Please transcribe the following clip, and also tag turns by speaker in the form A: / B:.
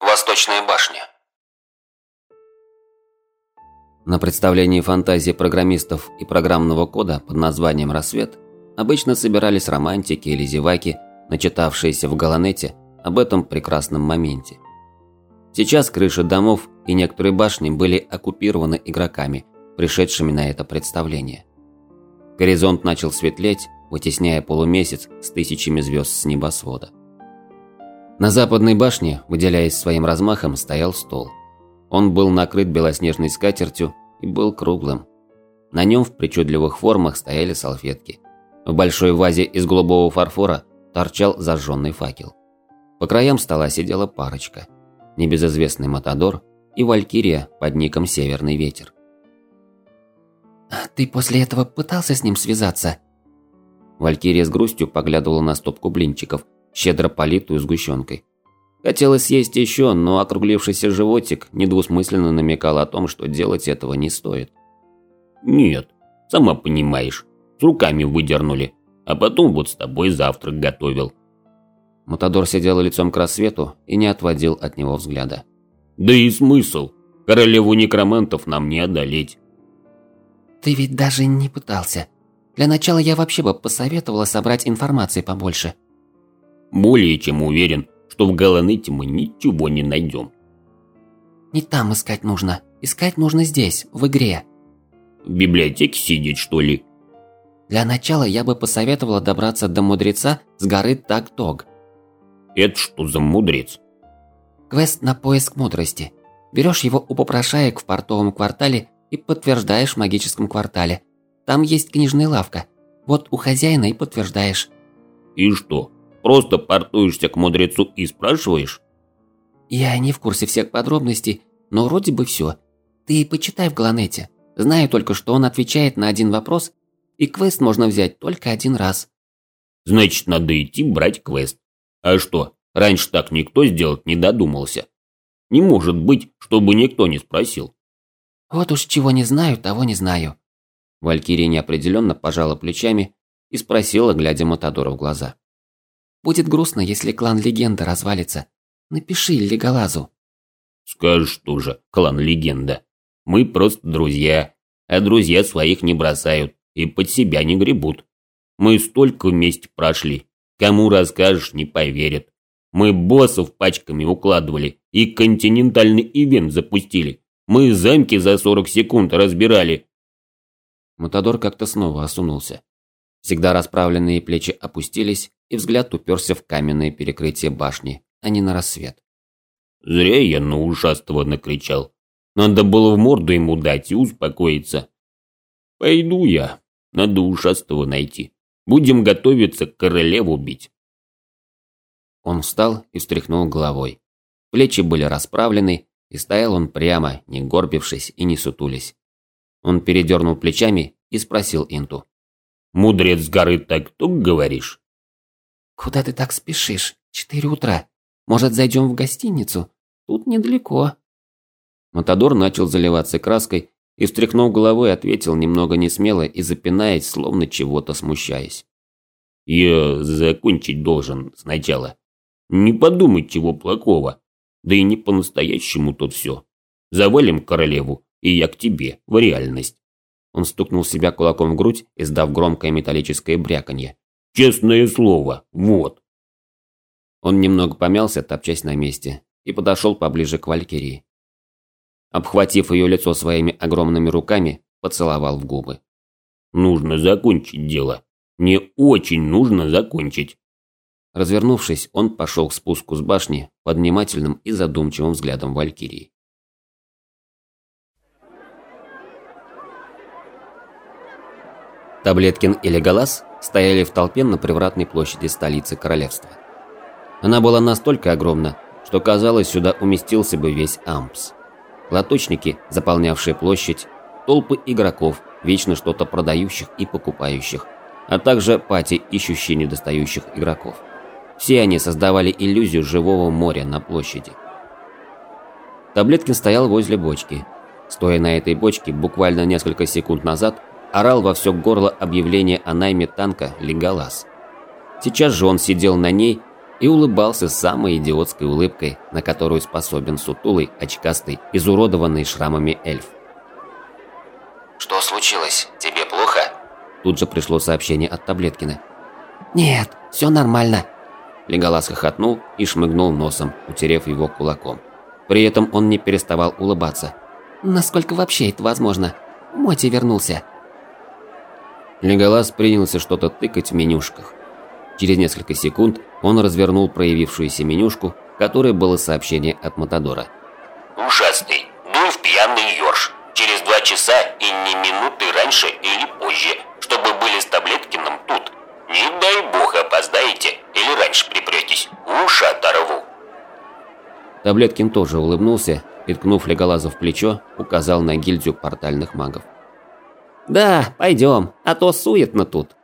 A: Восточная башня.
B: На представлении фантазии программистов и программного кода под названием «Рассвет» обычно собирались романтики или зеваки, начитавшиеся в Галанете об этом прекрасном моменте. Сейчас крыши домов и некоторые башни были оккупированы игроками, пришедшими на это представление. Горизонт начал светлеть, вытесняя полумесяц с тысячами звезд с небосвода. На западной башне, выделяясь своим размахом, стоял стол. Он был накрыт белоснежной скатертью и был круглым. На нем в причудливых формах стояли салфетки. В большой вазе из голубого фарфора торчал зажженный факел. По краям стола сидела парочка. Небезызвестный Матадор и Валькирия под ником Северный Ветер.
C: «А «Ты после этого пытался с ним связаться?»
B: Валькирия с грустью поглядывала на стопку блинчиков, щедро политую сгущенкой. Хотелось съесть еще, но округлившийся животик недвусмысленно намекал о том, что делать этого не стоит.
D: «Нет, сама понимаешь, с руками выдернули, а потом вот с тобой завтрак готовил».
B: Матадор сидел лицом к рассвету и не отводил от него взгляда.
D: «Да и смысл? Королеву некромантов нам не одолеть».
C: «Ты ведь даже не пытался. Для начала я вообще бы посоветовала собрать информации побольше».
D: «Более чем уверен, что в Галанете мы ничего не найдем».
C: «Не там искать нужно. Искать нужно здесь, в игре».
D: «В библиотеке сидеть, что ли?»
C: Для начала я бы посоветовала добраться до мудреца с горы Тагтог.
D: Это что за мудрец?
C: Квест на поиск мудрости. Берешь его у попрошаек в портовом квартале и подтверждаешь в магическом квартале. Там есть книжная лавка. Вот у хозяина и подтверждаешь.
D: И что, просто портуешься к мудрецу и спрашиваешь?
C: Я не в курсе всех подробностей, но вроде бы все. Ты почитай в Галанете. Знаю только, что он отвечает на один вопрос, и квест можно взять только один раз.
D: Значит, надо идти брать квест. А что, раньше так никто сделать не додумался? Не может быть, чтобы никто не спросил.
C: Вот уж чего не знаю, того не знаю.
B: Валькирия неопределенно пожала плечами и спросила, глядя Матадора в глаза.
C: Будет грустно, если клан Легенда развалится. Напиши Леголазу.
D: Скажешь тоже, клан Легенда. Мы просто друзья, а друзья своих не бросают и под себя не гребут. Мы столько вместе прошли, Кому расскажешь, не поверят. Мы боссов пачками укладывали и континентальный ивент запустили. Мы замки за 40 секунд разбирали.
B: Матадор как-то снова осунулся. Всегда расправленные плечи опустились, и взгляд уперся в каменное перекрытие башни, а не на рассвет.
D: Зря я на ушастого накричал. Надо было в морду ему дать и успокоиться. Пойду я. Надо ушастого найти. Будем готовиться королеву бить.
B: Он встал и встряхнул головой. Плечи были расправлены, и стоял он прямо, не горбившись и не сутулись. Он передернул плечами и спросил Инту.
D: «Мудрец с горы так кто говоришь?»
C: «Куда ты так спешишь? Четыре утра. Может, зайдем в гостиницу? Тут недалеко».
B: Матадор начал заливаться краской и, встряхнув головой, ответил немного несмело и запинаясь, словно чего-то смущаясь.
D: «Я закончить должен сначала. Не подумать чего плохого. Да и не по-настоящему тут все. Завалим королеву, и я к тебе, в реальность».
B: Он стукнул себя кулаком в грудь, издав громкое металлическое бряканье.
D: «Честное слово, вот».
B: Он немного помялся, топчась на месте, и подошел поближе к Валькирии обхватив ее лицо своими огромными руками, поцеловал в губы.
D: «Нужно закончить дело. Мне очень нужно закончить».
B: Развернувшись, он пошел к спуску с башни под внимательным и задумчивым взглядом Валькирии. Таблеткин и Леголас стояли в толпе на привратной площади столицы королевства. Она была настолько огромна, что казалось, сюда уместился бы весь Ампс лоточники, заполнявшие площадь, толпы игроков, вечно что-то продающих и покупающих, а также пати, ищущие недостающих игроков. Все они создавали иллюзию живого моря на площади. Таблеткин стоял возле бочки. Стоя на этой бочке, буквально несколько секунд назад, орал во все горло объявление о найме танка «Леголас». Сейчас же он сидел на ней и улыбался самой идиотской улыбкой, на которую способен сутулый, очкастый, изуродованный шрамами эльф.
A: «Что случилось? Тебе плохо?»
B: Тут же пришло сообщение от Таблеткина.
C: «Нет, все нормально».
B: Леголас хохотнул и шмыгнул носом, утерев его кулаком. При этом он не переставал улыбаться.
C: «Насколько вообще это возможно? Моти вернулся».
B: Леголас принялся что-то тыкать в менюшках. Через несколько секунд он развернул проявившуюся менюшку, которой было сообщение от Матадора.
A: «Ужасный. Дуй в пьяный ёрш. Через два часа и не минуты раньше или позже, чтобы были с Таблеткиным тут. Не дай бог опоздаете или раньше припретесь. Уши оторву».
B: Таблеткин тоже улыбнулся и, ткнув Леголаза в плечо, указал на гильдию портальных магов.
C: «Да, пойдем, а то суетно тут».